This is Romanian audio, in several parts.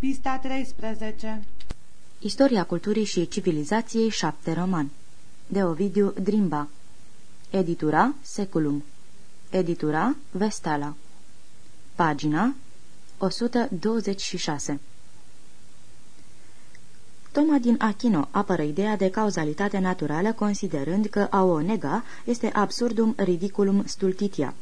Pista 13 Istoria culturii și civilizației 7 roman. De Ovidiu Drimba. Editura Seculum. Editura Vestala. Pagina 126 Toma din Achino apără ideea de cauzalitate naturală considerând că a o nega este absurdum ridiculum stultitia.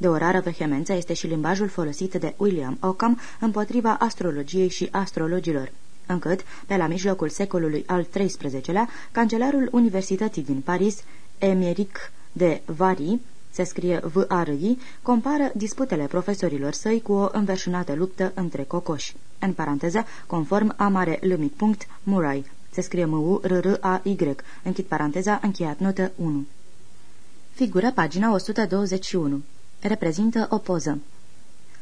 De o rară vehemență este și limbajul folosit de William Ockham împotriva astrologiei și astrologilor încât, pe la mijlocul secolului al XIII-lea, cancelarul Universității din Paris, Emeric de Vary, se scrie v a r -I, compară disputele profesorilor săi cu o înverșunată luptă între cocoși. În paranteză, conform amare lămic punct Murray, se scrie m u r r a y închid paranteza, încheiat notă 1. Figură pagina 121. Reprezintă o poză.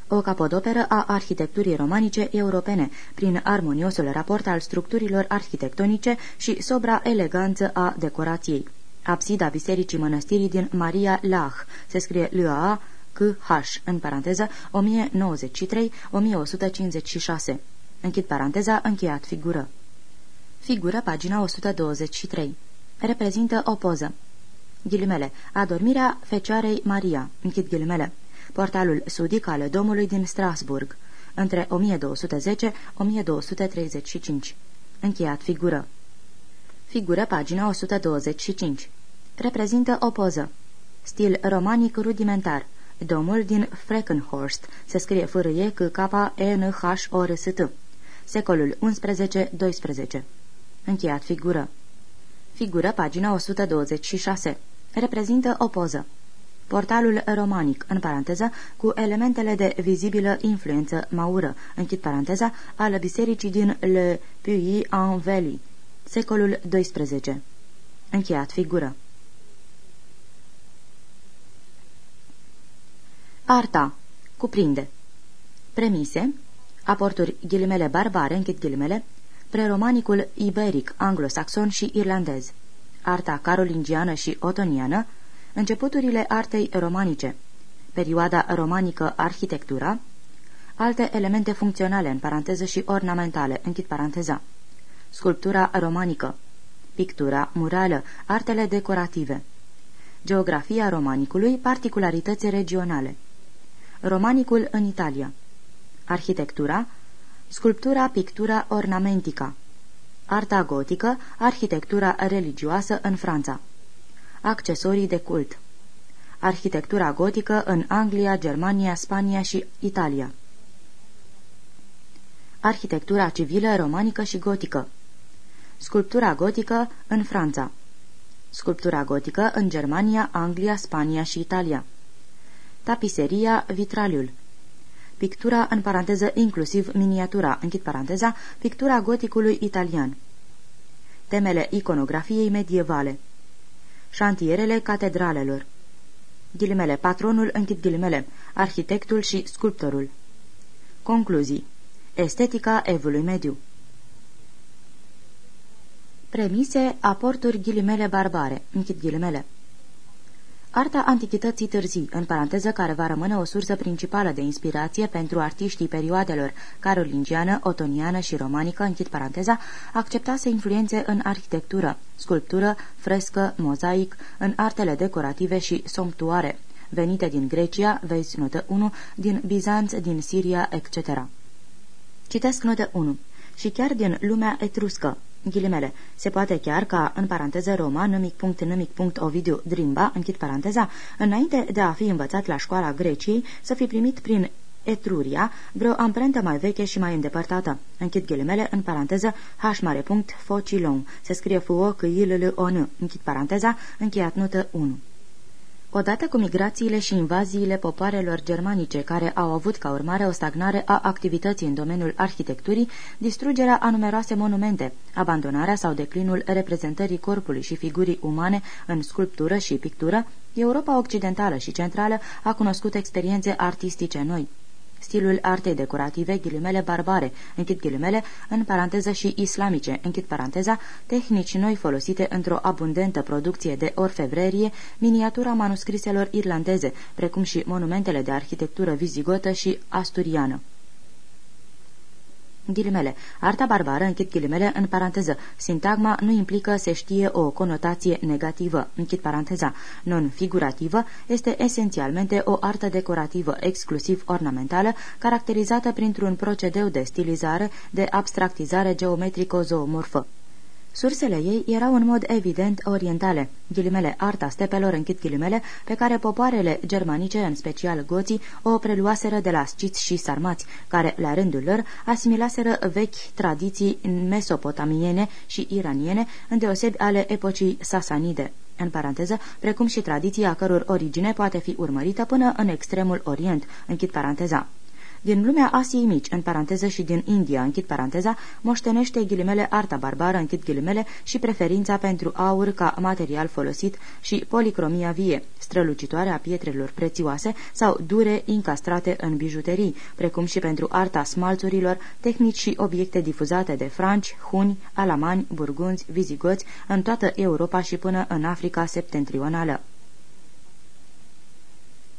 O capodoperă a arhitecturii romanice europene, prin armoniosul raport al structurilor arhitectonice și sobra eleganță a decorației. Absida bisericii mănăstirii din Maria Lach, se scrie l a c h în paranteză, 1093-1156. Închid paranteza, încheiat figură. Figură, pagina 123. Reprezintă o poză. Ghilimele. Adormirea Fecioarei Maria. Închid ghilimele. Portalul sudic al domului din Strasburg. Între 1210-1235. Încheiat figură. Figură, pagina 125. Reprezintă o poză. Stil romanic rudimentar. Domul din Freckenhorst. Se scrie fârâie c k e n h o r s t Secolul 11-12. Încheiat figură. Figură, pagina 126. Reprezintă o poză. Portalul romanic, în paranteză, cu elementele de vizibilă influență maură, închid paranteza, al bisericii din Le Puy-en-Velly, secolul XII. Încheiat figură. Arta. Cuprinde. Premise. Aporturi ghilimele barbare, închid ghilimele, preromanicul iberic, anglosaxon și irlandez. Arta carolingiană și otoniană, începuturile artei romanice, perioada romanică arhitectura, alte elemente funcționale, în paranteză și ornamentale, închid paranteza, sculptura romanică, pictura murală, artele decorative, geografia romanicului, particularități regionale, romanicul în Italia, arhitectura, sculptura, pictura ornamentica, arta gotică, arhitectura religioasă în Franța, accesorii de cult, arhitectura gotică în Anglia, Germania, Spania și Italia, arhitectura civilă romanică și gotică, sculptura gotică în Franța, sculptura gotică în Germania, Anglia, Spania și Italia, tapiseria, vitraliul, pictura în paranteză inclusiv miniatura, închid paranteza, pictura goticului italian, temele iconografiei medievale, șantierele catedralelor, ghilimele, patronul, închid ghilimele, arhitectul și sculptorul. Concluzii. Estetica evului mediu. Premise, aporturi ghilimele barbare, închid ghilimele. Arta antichității târzii, în paranteză care va rămâne o sursă principală de inspirație pentru artiștii perioadelor carolingiană, otoniană și romanică, închid paranteza, acceptase influențe în arhitectură, sculptură, frescă, mozaic, în artele decorative și somptuare, venite din Grecia, vezi notă 1, din Bizanț, din Siria, etc. Citesc notă 1. Și chiar din lumea etruscă, ghilimele, se poate chiar ca, în paranteză Roma, nămic punct, nămic punct, Ovidiu Drimba, închid paranteza, înainte de a fi învățat la școala Greciei, să fi primit prin Etruria, vreo amprentă mai veche și mai îndepărtată. Închid ghilimele, în paranteză, h mare punct, focilon. Se scrie f o c i l l o n Închid paranteza, încheiat notă 1. Odată cu migrațiile și invaziile popoarelor germanice, care au avut ca urmare o stagnare a activității în domeniul arhitecturii, distrugerea a numeroase monumente, abandonarea sau declinul reprezentării corpului și figurii umane în sculptură și pictură, Europa Occidentală și Centrală a cunoscut experiențe artistice noi stilul artei decorative, ghilimele barbare, închid ghilimele, în paranteză și islamice, închid paranteza, tehnici noi folosite într-o abundentă producție de orfevrerie, miniatura manuscriselor irlandeze, precum și monumentele de arhitectură vizigotă și asturiană. Ghilimele. Arta barbară, închid ghilimele, în paranteză. Sintagma nu implică se știe o conotație negativă, închid paranteza. Non-figurativă este esențialmente o artă decorativă, exclusiv ornamentală, caracterizată printr-un procedeu de stilizare, de abstractizare geometrico-zoomorfă. Sursele ei erau în mod evident orientale, ghilimele arta stepelor închid ghilimele, pe care popoarele germanice, în special goții, o preluaseră de la sciți și sarmați, care, la rândul lor, asimilaseră vechi tradiții mesopotamiene și iraniene, îndeosebi ale epocii sasanide în paranteză, precum și tradiția căror origine poate fi urmărită până în extremul orient, închid paranteza. Din lumea Asiei mici, în paranteză și din India, închid paranteza, moștenește ghilimele arta barbară, închid ghilimele, și preferința pentru aur ca material folosit și policromia vie, strălucitoare a pietrelor prețioase sau dure incastrate în bijuterii, precum și pentru arta smalțurilor, tehnici și obiecte difuzate de franci, huni, alamani, burgunzi, vizigoți în toată Europa și până în Africa septentrională.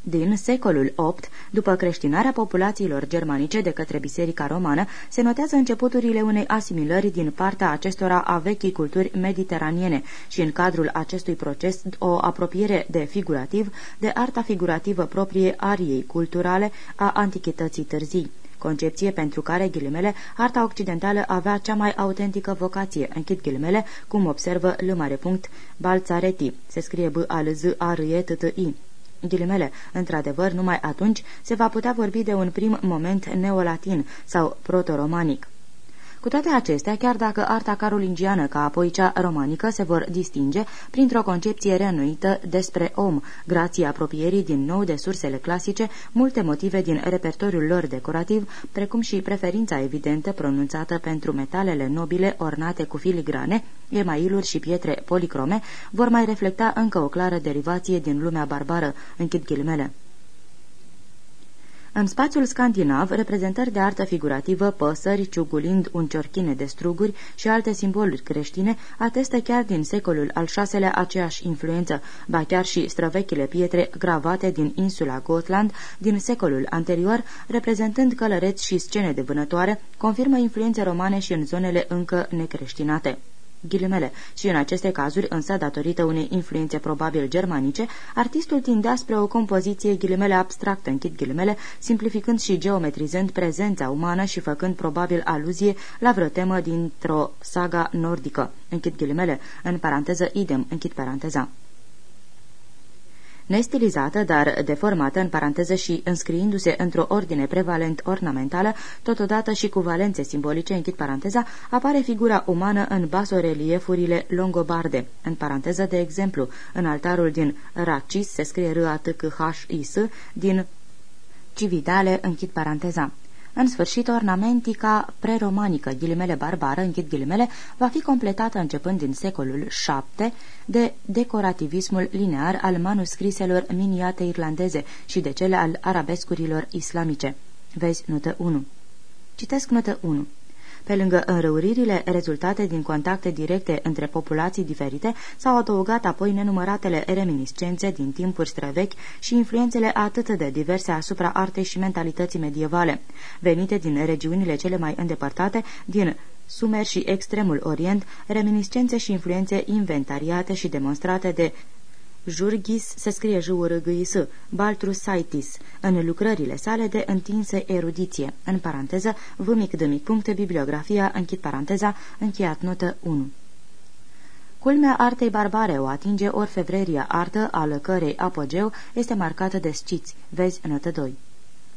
Din secolul VIII, după creștinarea populațiilor germanice de către Biserica Romană, se notează începuturile unei asimilări din partea acestora a vechii culturi mediteraniene și în cadrul acestui proces o apropiere de figurativ, de arta figurativă proprie ariei culturale a antichității târzii concepție pentru care, ghilimele, arta occidentală avea cea mai autentică vocație, închid ghilimele, cum observă L. Balțareti, se scrie b al z a r e t t i Ghilimele, într-adevăr, numai atunci se va putea vorbi de un prim moment neolatin sau proto-romanic. Cu toate acestea, chiar dacă arta carolingiană ca apoi cea romanică se vor distinge printr-o concepție reînnoită despre om, grație apropierii din nou de sursele clasice, multe motive din repertoriul lor decorativ, precum și preferința evidentă pronunțată pentru metalele nobile ornate cu filigrane, emailuri și pietre policrome, vor mai reflecta încă o clară derivație din lumea barbară, închid ghilimele. În spațiul scandinav, reprezentări de artă figurativă, păsări, ciugulind un ciorchine de struguri și alte simboluri creștine atestă chiar din secolul al VI-lea aceeași influență, ba chiar și străvechile pietre gravate din insula Gotland din secolul anterior, reprezentând călăreți și scene de vânătoare, confirmă influențe romane și în zonele încă necreștinate ghilimele, și în aceste cazuri, însă, datorită unei influențe probabil germanice, artistul tindea spre o compoziție ghilimele abstractă, închid ghilimele, simplificând și geometrizând prezența umană și făcând probabil aluzie la vreo temă dintr-o saga nordică, închid ghilimele, în paranteză idem, închid paranteza nestilizată, dar deformată în paranteză și înscriindu-se într-o ordine prevalent ornamentală, totodată și cu valențe simbolice, închid paranteza, apare figura umană în basoreliefurile longobarde. În paranteză, de exemplu, în altarul din Racis se scrie r a t c h i s din Cividale, închid paranteza. În sfârșit, ornamentica preromanică, ghilimele barbară, închid ghilimele, va fi completată începând din secolul VII de decorativismul linear al manuscriselor miniate irlandeze și de cele al arabescurilor islamice. Vezi notă 1. Citesc notă 1. Pe lângă înrăuririle rezultate din contacte directe între populații diferite, s-au adăugat apoi nenumăratele reminiscențe din timpuri străvechi și influențele atât de diverse asupra artei și mentalității medievale, venite din regiunile cele mai îndepărtate, din Sumer și extremul Orient, reminiscențe și influențe inventariate și demonstrate de Jurghis se scrie j u r g i s Baltrusaitis, în lucrările sale de întinsă erudiție, în paranteză, v mic de mic punct, bibliografia, închid paranteza, încheiat notă 1. Culmea artei barbare o atinge orfevreria artă, al cărei apogeu este marcată de sciți. Vezi notă 2.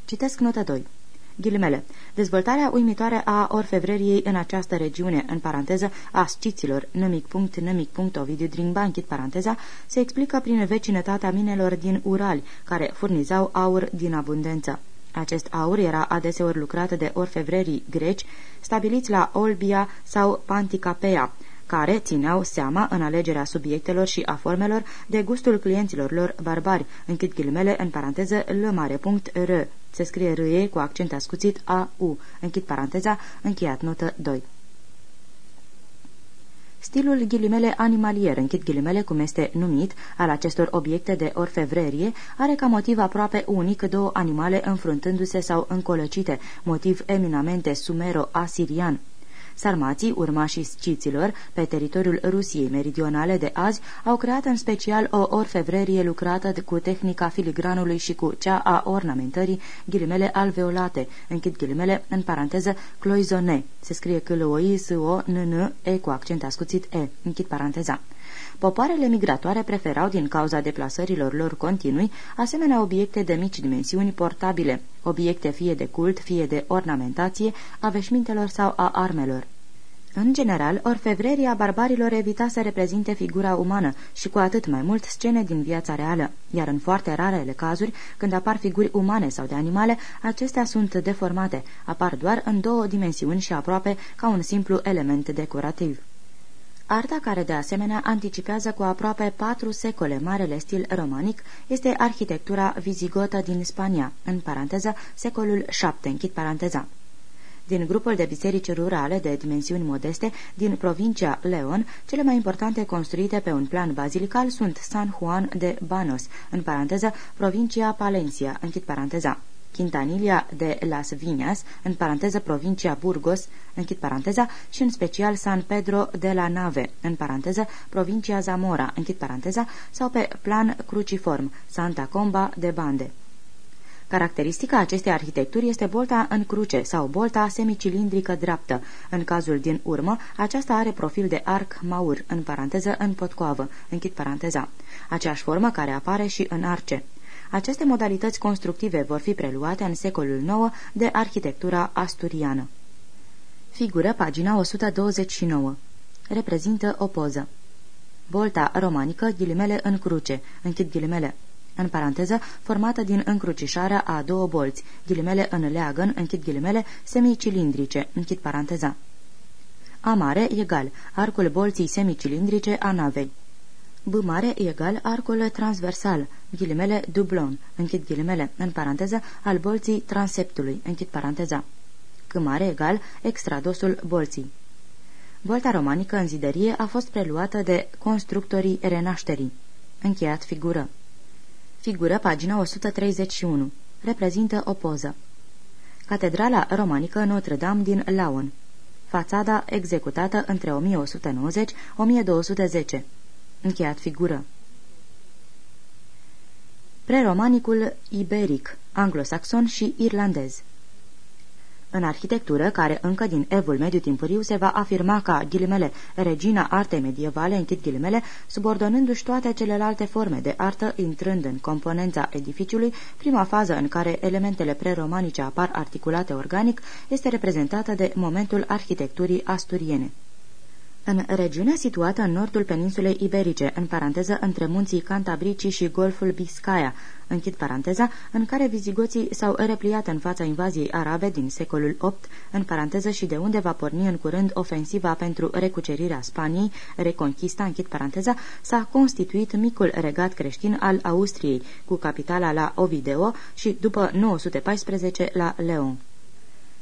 Citesc notă 2. Ghilimele. Dezvoltarea uimitoare a orfevreriei în această regiune, în paranteză, a sciților, nămic punct, nămic punct, Ovidiu Dringba, închid paranteza, se explică prin vecinătatea minelor din Urali, care furnizau aur din abundență. Acest aur era adeseori lucrat de orfevrerii greci, stabiliți la Olbia sau Panticapea, care țineau seama în alegerea subiectelor și a formelor de gustul clienților lor barbari, închid ghilimele în paranteză l mare punct r. Se scrie r cu accent ascuțit a u. Închid paranteza, încheiat notă 2. Stilul ghilimele animalier, închid ghilimele cum este numit, al acestor obiecte de orfevrerie, are ca motiv aproape unic două animale înfruntându-se sau încolăcite, motiv eminamente sumero-asirian. Sarmații, urmașii sciților, pe teritoriul Rusiei meridionale de azi, au creat în special o orfevrerie lucrată cu tehnica filigranului și cu cea a ornamentării, ghilimele alveolate, închid ghilimele, în paranteză, cloisonne. Se scrie că l o i s o n n e cu accent ascuțit e, închid paranteza. Popoarele migratoare preferau, din cauza deplasărilor lor continui, asemenea obiecte de mici dimensiuni portabile, obiecte fie de cult, fie de ornamentație, a veșmintelor sau a armelor. În general, orfevreria barbarilor evita să reprezinte figura umană și cu atât mai mult scene din viața reală, iar în foarte rarele cazuri, când apar figuri umane sau de animale, acestea sunt deformate, apar doar în două dimensiuni și aproape ca un simplu element decorativ. Arta care de asemenea anticipează cu aproape patru secole marele stil romanic este arhitectura vizigotă din Spania, în paranteză secolul VII, închid paranteza. Din grupul de biserici rurale de dimensiuni modeste din provincia Leon, cele mai importante construite pe un plan bazilical sunt San Juan de Banos, în paranteză provincia Palencia, închid paranteza. Quintanilla de Las Viñas, în paranteză provincia Burgos, închid paranteza, și în special San Pedro de la Nave, în paranteză provincia Zamora, închid paranteza, sau pe plan cruciform, Santa Comba de Bande. Caracteristica acestei arhitecturi este bolta în cruce sau bolta semicilindrică dreaptă. În cazul din urmă, aceasta are profil de arc maur, în paranteză în potcoavă, închid paranteza, aceeași formă care apare și în arce. Aceste modalități constructive vor fi preluate în secolul IX de arhitectura asturiană. Figură pagina 129. Reprezintă o poză. Bolta romanică, ghilimele în cruce, închid ghilimele. În paranteză, formată din încrucișarea a două bolți, ghilimele în leagăn, închid ghilimele, semicilindrice, închid paranteza. A mare egal, arcul bolții semicilindrice a navei. B mare egal arcul transversal, ghilimele dublon, închid ghilimele, în paranteză, al bolții transeptului, închid paranteza. C mare egal extradosul bolții. Volta romanică în ziderie a fost preluată de constructorii renașterii. Încheiat figură. Figură pagina 131. Reprezintă o poză. Catedrala romanică Notre-Dame din Laon. Fațada executată între 1190-1210. Încheiat figură. Preromanicul iberic, anglosaxon și irlandez în arhitectură, care încă din evul mediu timpuriu se va afirma ca, ghilimele, regina artei medievale, închid ghilimele, subordonându-și toate celelalte forme de artă, intrând în componența edificiului, prima fază în care elementele preromanice apar articulate organic este reprezentată de momentul arhitecturii asturiene. În regiunea situată în nordul peninsulei Iberice, în paranteză între munții Cantabrici și Golful Biscaya, închid paranteza, în care vizigoții s-au repliat în fața invaziei arabe din secolul VIII, în paranteză și de unde va porni în curând ofensiva pentru recucerirea Spaniei, reconchista, închid paranteza, s-a constituit micul regat creștin al Austriei, cu capitala la Ovideo și, după 914, la Leon.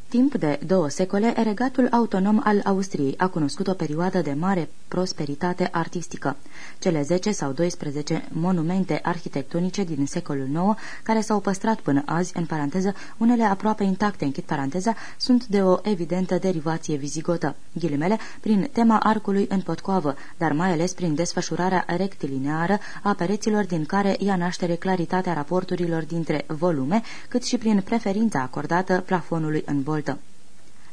Timp de două secole, regatul autonom al Austriei a cunoscut o perioadă de mare prosperitate artistică. Cele 10 sau 12 monumente arhitectonice din secolul IX, care s-au păstrat până azi, în paranteză, unele aproape intacte, închid paranteza, sunt de o evidentă derivație vizigotă, ghilimele, prin tema arcului în potcoavă, dar mai ales prin desfășurarea rectilineară a pereților din care ia naștere claritatea raporturilor dintre volume, cât și prin preferința acordată plafonului în bol dezvoltă.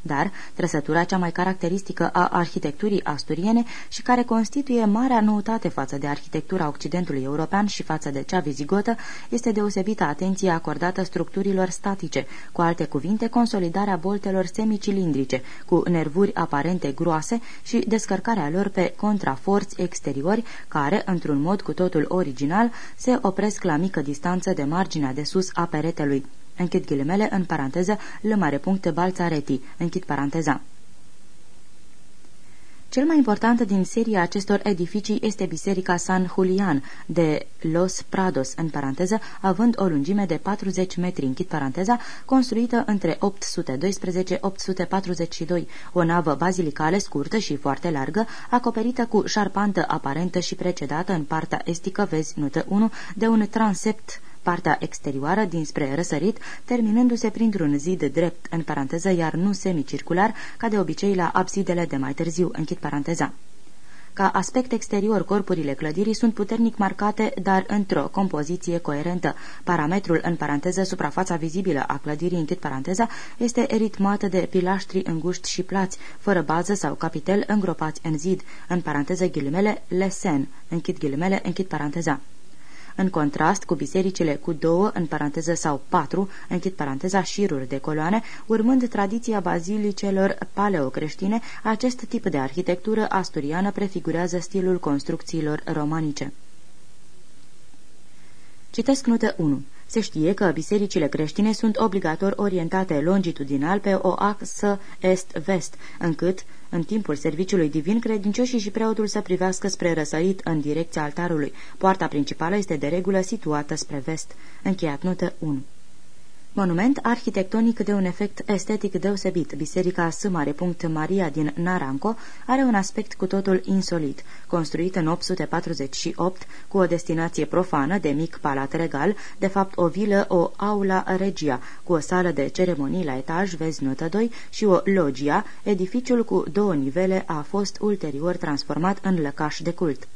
Dar trăsătura cea mai caracteristică a arhitecturii asturiene și care constituie marea noutate față de arhitectura Occidentului european și față de cea vizigotă este deosebită atenție acordată structurilor statice, cu alte cuvinte consolidarea boltelor semicilindrice, cu nervuri aparente groase și descărcarea lor pe contraforți exteriori care, într-un mod cu totul original, se opresc la mică distanță de marginea de sus a peretelui închid ghilimele, în paranteză, l mare punct balțareti, închid paranteza. Cel mai important din seria acestor edificii este Biserica San Julian de Los Prados, în paranteză, având o lungime de 40 metri, închid paranteza, construită între 812-842, o navă bazilicală scurtă și foarte largă, acoperită cu șarpantă aparentă și precedată în partea estică, vezi notă 1, de un transept partea exterioară dinspre răsărit, terminându-se printr-un zid drept, în paranteză, iar nu semicircular, ca de obicei la absidele de mai târziu, închid paranteza. Ca aspect exterior, corpurile clădirii sunt puternic marcate, dar într-o compoziție coerentă. Parametrul, în paranteză, suprafața vizibilă a clădirii, închid paranteza, este ritmată de pilaștri înguști și plați, fără bază sau capitel îngropați în zid, în paranteză ghilimele, lesen, închid ghilimele, închid paranteza în contrast cu bisericile cu două, în paranteză sau patru, închid paranteza, șiruri de coloane, urmând tradiția bazilicelor paleocreștine, acest tip de arhitectură asturiană prefigurează stilul construcțiilor romanice. Citesc notă 1. Se știe că bisericile creștine sunt obligator orientate longitudinal pe o axă est-vest, încât, în timpul serviciului divin, credincioșii și preotul să privească spre răsărit în direcția altarului. Poarta principală este de regulă situată spre vest. Încheiat notă 1. Monument arhitectonic de un efect estetic deosebit, Biserica S. Maria din Naranco are un aspect cu totul insolit. Construit în 848, cu o destinație profană de mic palat regal, de fapt o vilă, o aula regia, cu o sală de ceremonii la etaj, vezi notă 2, și o logia, edificiul cu două nivele a fost ulterior transformat în lăcaș de cult.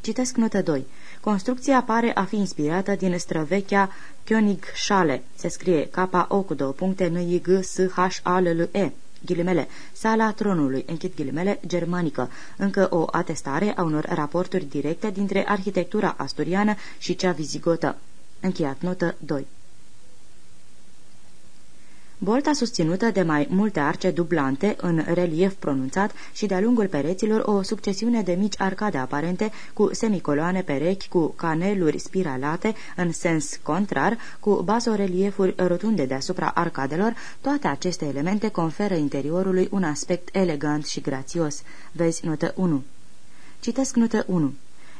Citesc notă 2. Construcția pare a fi inspirată din străvechea Schale. Se scrie K-O cu două puncte N I G S H A L L E ghilimele, sala tronului, închid ghilimele, germanică, încă o atestare a unor raporturi directe dintre arhitectura asturiană și cea vizigotă. Încheiat notă 2. Bolta susținută de mai multe arce dublante în relief pronunțat și de-a lungul pereților o succesiune de mici arcade aparente cu semicoloane perechi cu caneluri spiralate în sens contrar, cu bazoreliefuri rotunde deasupra arcadelor, toate aceste elemente conferă interiorului un aspect elegant și grațios. Vezi notă 1. Citesc notă 1.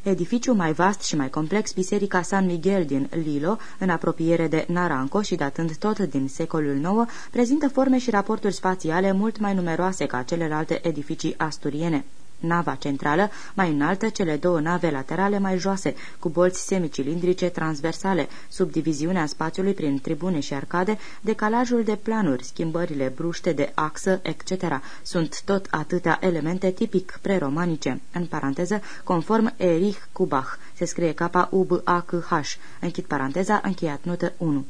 Edificiul mai vast și mai complex, Biserica San Miguel din Lilo, în apropiere de Naranco și datând tot din secolul IX, prezintă forme și raporturi spațiale mult mai numeroase ca celelalte edificii asturiene. Nava centrală, mai înaltă, cele două nave laterale mai joase, cu bolți semicilindrice transversale, subdiviziunea spațiului prin tribune și arcade, decalajul de planuri, schimbările bruște de axă, etc. Sunt tot atâtea elemente tipic preromanice, în paranteză, conform Erich Kubach, se scrie K-U-B-A-C-H, închid paranteza, încheiat notă 1.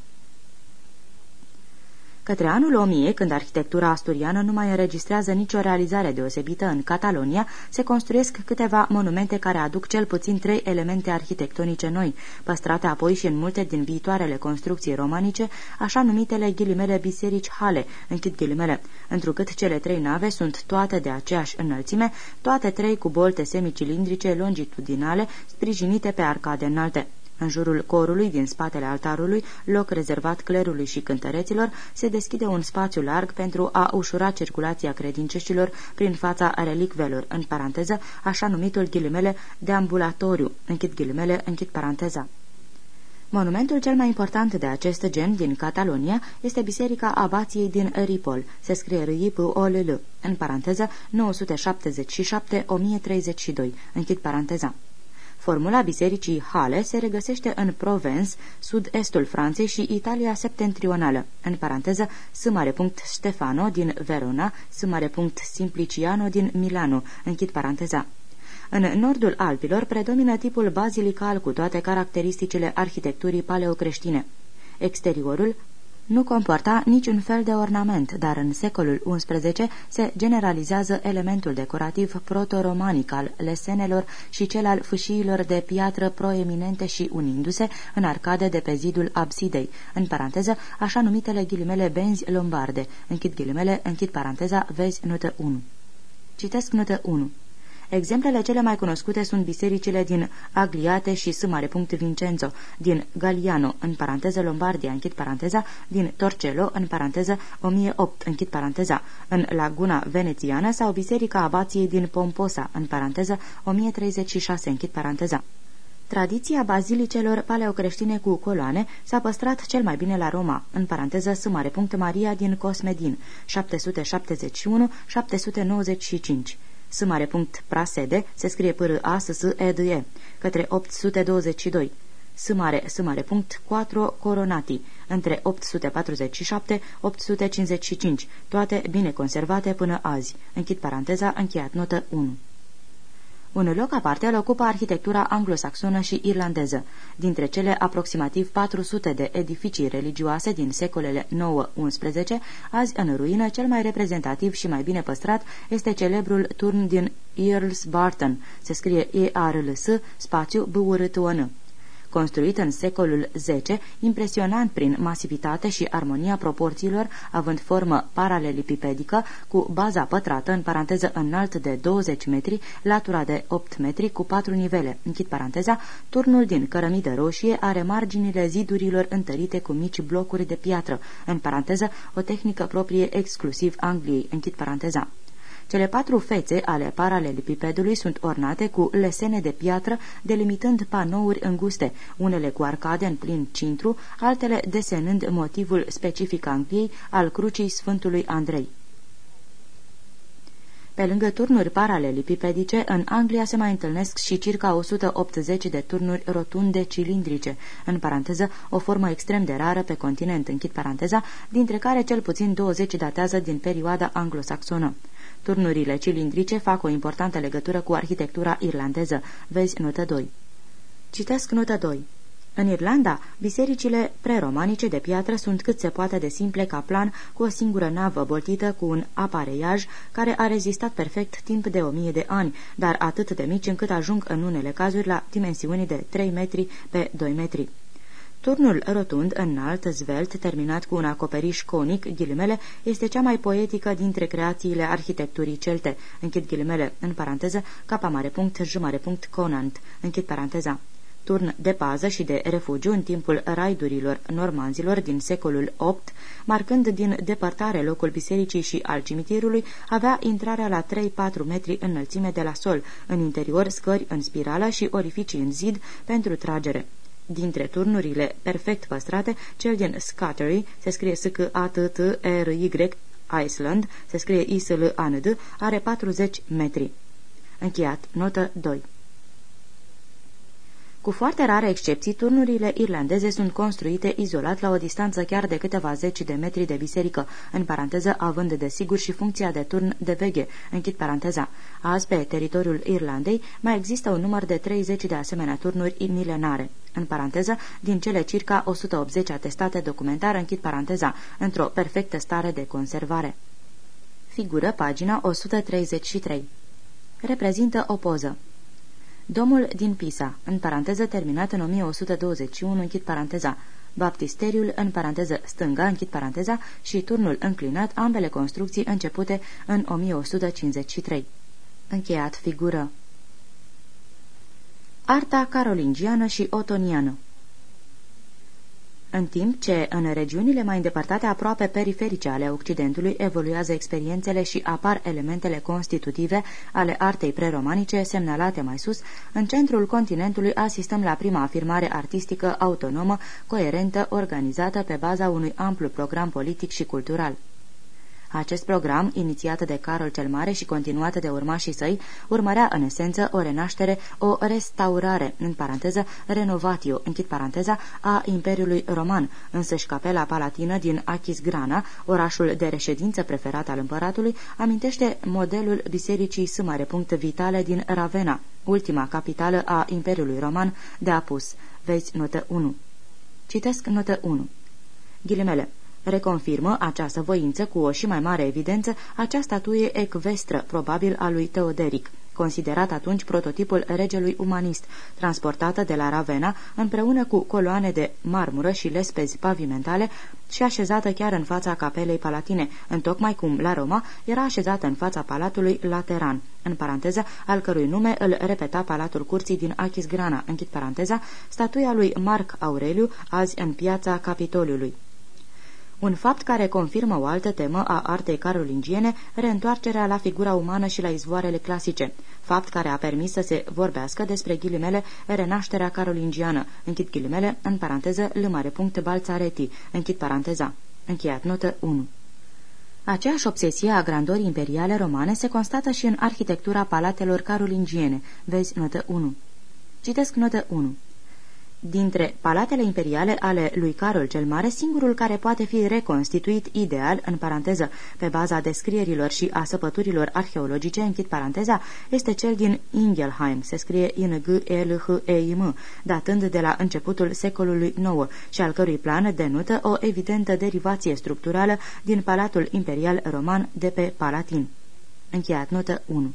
Către anul 1000, când arhitectura asturiană nu mai înregistrează nicio realizare deosebită în Catalonia, se construiesc câteva monumente care aduc cel puțin trei elemente arhitectonice noi, păstrate apoi și în multe din viitoarele construcții romanice, așa numitele ghilimele biserici hale, închid ghilimele, întrucât cele trei nave sunt toate de aceeași înălțime, toate trei cu bolte semicilindrice longitudinale, sprijinite pe arcade înalte. În jurul corului din spatele altarului, loc rezervat clerului și cântăreților, se deschide un spațiu larg pentru a ușura circulația credincioșilor prin fața relicvelor, în paranteză, așa numitul ghilimele de ambulatoriu, închid ghilimele, închid paranteza. Monumentul cel mai important de acest gen din Catalonia este Biserica Abației din Ripol, se scrie r i p o l l. În paranteză 977-1032, închid paranteza. Formula bisericii Hale se regăsește în Provence, sud-estul Franței și Italia septentrională, în paranteză Stefano din Verona, Simpliciano din Milano, închid paranteza. În nordul Alpilor predomină tipul bazilical cu toate caracteristicile arhitecturii paleocreștine. Exteriorul nu comporta niciun fel de ornament, dar în secolul XI se generalizează elementul decorativ proto-romanic al lesenelor și cel al fâșiilor de piatră proeminente și unindu-se în arcade de pe zidul absidei, în paranteză, așa numitele ghilimele benzi lombarde, închid ghilimele, închid paranteza, vezi notă 1. Citesc notă 1. Exemplele cele mai cunoscute sunt bisericile din Agliate și S. Vincenzo, din Galiano, în paranteză Lombardia, închid paranteza, din Torcello, în paranteză 1008, închid paranteza, în Laguna Venețiană sau Biserica Abației din Pomposa, în paranteză 1036, închid paranteza. Tradiția bazilicelor paleocreștine cu coloane s-a păstrat cel mai bine la Roma, în paranteză S. Maria din Cosmedin, 771-795. S. Prasede se scrie pârâ A S S E D E, către 822. S. Mare, S. Punct, 4 Coronati, între 847-855, toate bine conservate până azi. Închid paranteza, încheiat notă 1. Un loc aparte îl ocupă arhitectura anglosaxonă și irlandeză. Dintre cele aproximativ 400 de edificii religioase din secolele 9-11, azi în ruină, cel mai reprezentativ și mai bine păstrat este celebrul turn din Earls Barton, se scrie E-A-R-L-S, spațiu b u r t o n construit în secolul X, impresionant prin masivitate și armonia proporțiilor, având formă paralelipipedică, cu baza pătrată, în paranteză înalt de 20 metri, latura de 8 metri, cu 4 nivele. Închid paranteza, turnul din cărămidă roșie are marginile zidurilor întărite cu mici blocuri de piatră, în paranteză, o tehnică proprie exclusiv Angliei. Închid paranteza. Cele patru fețe ale paralelipipedului sunt ornate cu lesene de piatră, delimitând panouri înguste, unele cu arcade în plin cintru, altele desenând motivul specific Angliei al crucii Sfântului Andrei. Pe lângă turnuri paralelipipedice, în Anglia se mai întâlnesc și circa 180 de turnuri rotunde cilindrice, în paranteză o formă extrem de rară pe continent, închid paranteza, dintre care cel puțin 20 datează din perioada anglosaxonă. Turnurile cilindrice fac o importantă legătură cu arhitectura irlandeză. Vezi notă 2. Citesc notă 2. În Irlanda, bisericile preromanice de piatră sunt cât se poate de simple ca plan, cu o singură navă boltită cu un apareiaj care a rezistat perfect timp de o mie de ani, dar atât de mici încât ajung în unele cazuri la dimensiuni de 3 metri pe 2 metri. Turnul rotund, înalt, zvelt, terminat cu un acoperiș conic, ghilimele, este cea mai poetică dintre creațiile arhitecturii celte, închid ghilimele, în paranteză, capa mare punct, j mare punct, conant, închid paranteza. Turn de pază și de refugiu în timpul raidurilor normanzilor din secolul VIII, marcând din depărtare locul bisericii și al cimitirului, avea intrarea la 3-4 metri înălțime de la sol, în interior scări în spirală și orificii în zid pentru tragere. Dintre turnurile perfect păstrate, cel din Scuttery, se scrie s c a t t r y Iceland, se scrie i s l a n d are 40 metri. Încheiat. Notă 2. Cu foarte rare excepții, turnurile irlandeze sunt construite izolat la o distanță chiar de câteva zeci de metri de biserică, în paranteză având de sigur și funcția de turn de veghe, închid paranteza. Azi, pe teritoriul Irlandei, mai există un număr de 30 de asemenea turnuri milenare. În paranteză, din cele circa 180 atestate documentare, închid paranteza, într-o perfectă stare de conservare. Figură pagina 133. Reprezintă o poză. Domul din Pisa, în paranteză terminat în 1121, închid paranteza, baptisteriul, în paranteză stânga, închid paranteza, și turnul înclinat, ambele construcții începute în 1153. Încheiat figură. Arta carolingiană și otoniană în timp ce în regiunile mai îndepărtate aproape periferice ale Occidentului evoluează experiențele și apar elementele constitutive ale artei preromanice semnalate mai sus, în centrul continentului asistăm la prima afirmare artistică autonomă, coerentă, organizată pe baza unui amplu program politic și cultural. Acest program, inițiat de Carol cel Mare și continuat de urmașii săi, urmărea în esență o renaștere, o restaurare, în paranteză, renovatio, închid paranteza, a Imperiului Roman, însăși capela palatină din Achisgrana, orașul de reședință preferat al împăratului, amintește modelul bisericii S. Vitale din Ravenna, ultima capitală a Imperiului Roman de apus. Vezi notă 1. Citesc notă 1. Ghilimele reconfirmă această voință cu o și mai mare evidență acea statuie ecvestră, probabil a lui Teoderic. considerat atunci prototipul regelui umanist, transportată de la Ravenna împreună cu coloane de marmură și lespezi pavimentale și așezată chiar în fața capelei palatine, întocmai cum la Roma era așezată în fața palatului Lateran, în paranteză, al cărui nume îl repeta palatul curții din Achisgrana, închid paranteza, statuia lui Marc Aureliu, azi în piața Capitoliului. Un fapt care confirmă o altă temă a artei carolingiene, reîntoarcerea la figura umană și la izvoarele clasice, fapt care a permis să se vorbească despre ghilimele renașterea carolingiană, închid ghilimele, în paranteză, lămare punct balțareti, închid paranteza. Încheiat notă 1. Aceeași obsesie a grandorii imperiale romane se constată și în arhitectura palatelor carolingiene. Vezi notă 1. Citesc notă 1. Dintre palatele imperiale ale lui Carol cel Mare, singurul care poate fi reconstituit ideal, în paranteză, pe baza descrierilor și a săpăturilor arheologice, închid paranteza, este cel din Ingelheim, se scrie in g l h e i m datând de la începutul secolului IX și al cărui plan denotă o evidentă derivație structurală din palatul imperial roman de pe Palatin. Încheiat notă 1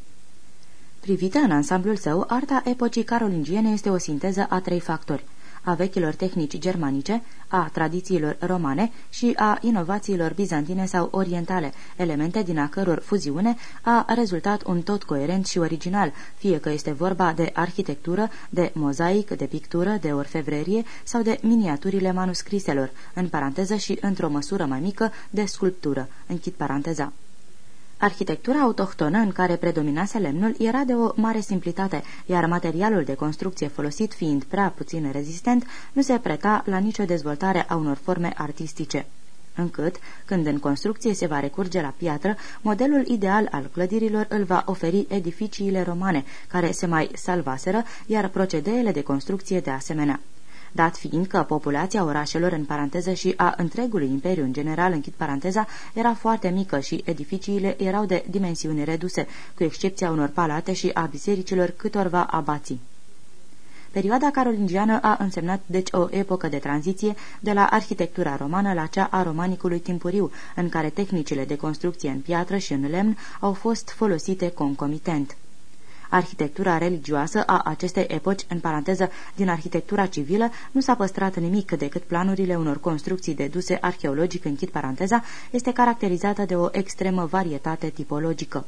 Privită în ansamblul său, arta epocii carolingiene este o sinteză a trei factori – a vechilor tehnici germanice, a tradițiilor romane și a inovațiilor bizantine sau orientale, elemente din a căror fuziune a rezultat un tot coerent și original, fie că este vorba de arhitectură, de mozaic, de pictură, de orfevrerie sau de miniaturile manuscriselor, în paranteză și, într-o măsură mai mică, de sculptură. Închid paranteza. Arhitectura autohtonă în care predominase lemnul era de o mare simplitate, iar materialul de construcție folosit fiind prea puțin rezistent, nu se preta la nicio dezvoltare a unor forme artistice. Încât, când în construcție se va recurge la piatră, modelul ideal al clădirilor îl va oferi edificiile romane, care se mai salvaseră, iar procedeele de construcție de asemenea dat fiind că populația orașelor în paranteză și a întregului imperiu în general, închid paranteza, era foarte mică și edificiile erau de dimensiuni reduse, cu excepția unor palate și a bisericilor câtorva abații. Perioada carolingiană a însemnat deci o epocă de tranziție de la arhitectura romană la cea a romanicului timpuriu, în care tehnicile de construcție în piatră și în lemn au fost folosite concomitent. Arhitectura religioasă a acestei epoci, în paranteză, din arhitectura civilă, nu s-a păstrat nimic decât planurile unor construcții deduse arheologic, închid paranteza, este caracterizată de o extremă varietate tipologică.